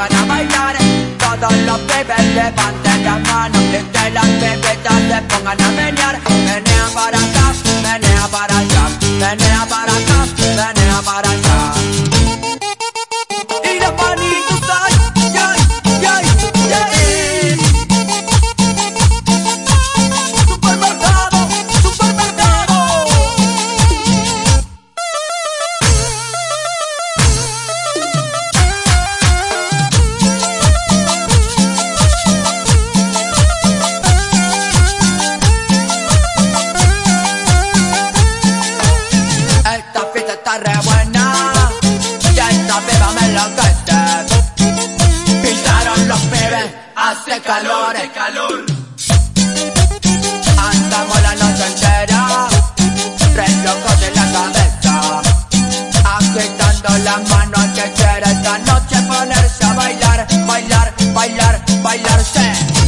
pongan a bailar. Todos los pibes levanten las manos y que las bebitas se pongan a menear. Menea para acá, menea para allá, menea para acá, menea para allá. Está re Ya esta beba me enloquece Pisaron los pibes, hace calor, Andamos la noche entera Re locos de la cabeza. Agitando las manos que quiere esta noche ponerse a bailar Bailar, bailar, bailarse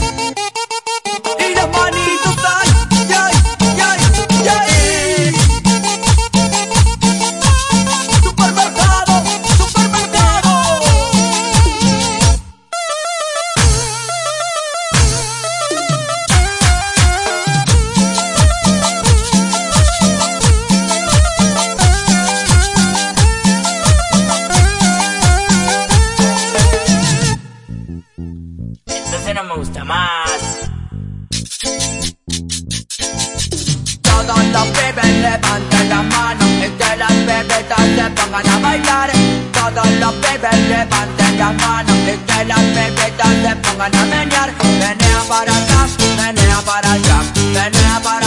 No me gusta más. Todos los pibes levanten las manos y que las bebitas se pongan a bailar. Todos los pibes levanten las manos y que las bebitas se pongan a menear. Menea para acá, menea para allá, menea para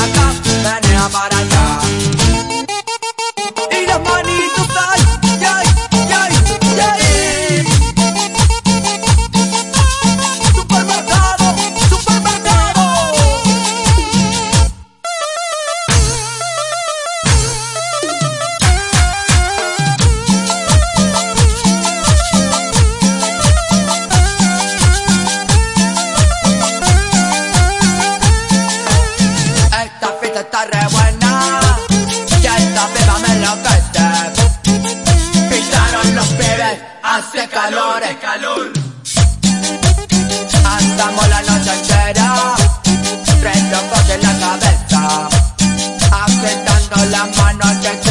esta está re buena. Y esta piba me lo enloquece Pisaron los pibes, hace calor, Andamos la noche entera Tres locos en la cabeza Apretando las manos de